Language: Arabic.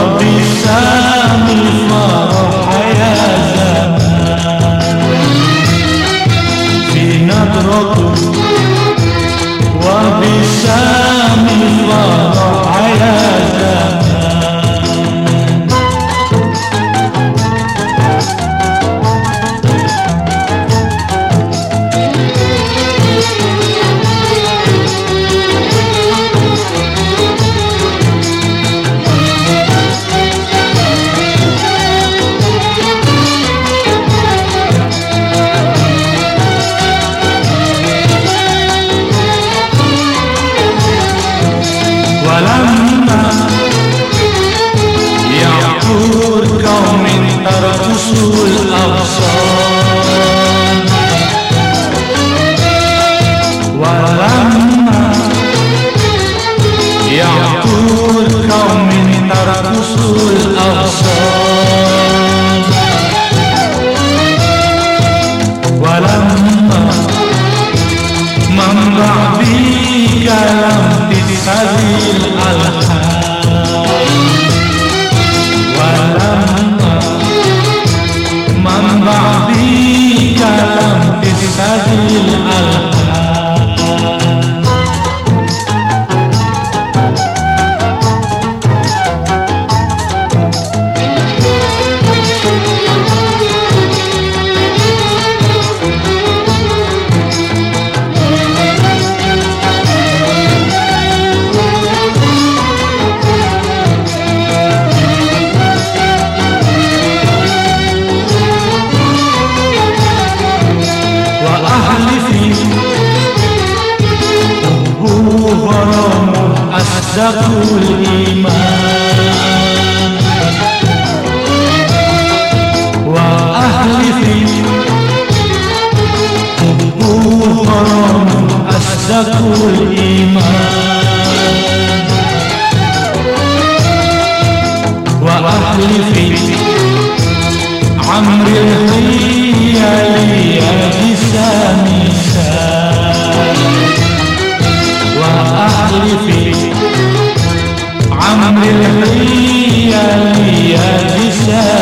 وابتسام الفرح يا الأبصار ولما من بعدي كلام تسهل الألحان ولما من بعدي كلام تسهل أصدق الإيمان وأهل في هو غرام أصدق الإيمان وأهل عمرو الحية عمرو اللي يا اللي يا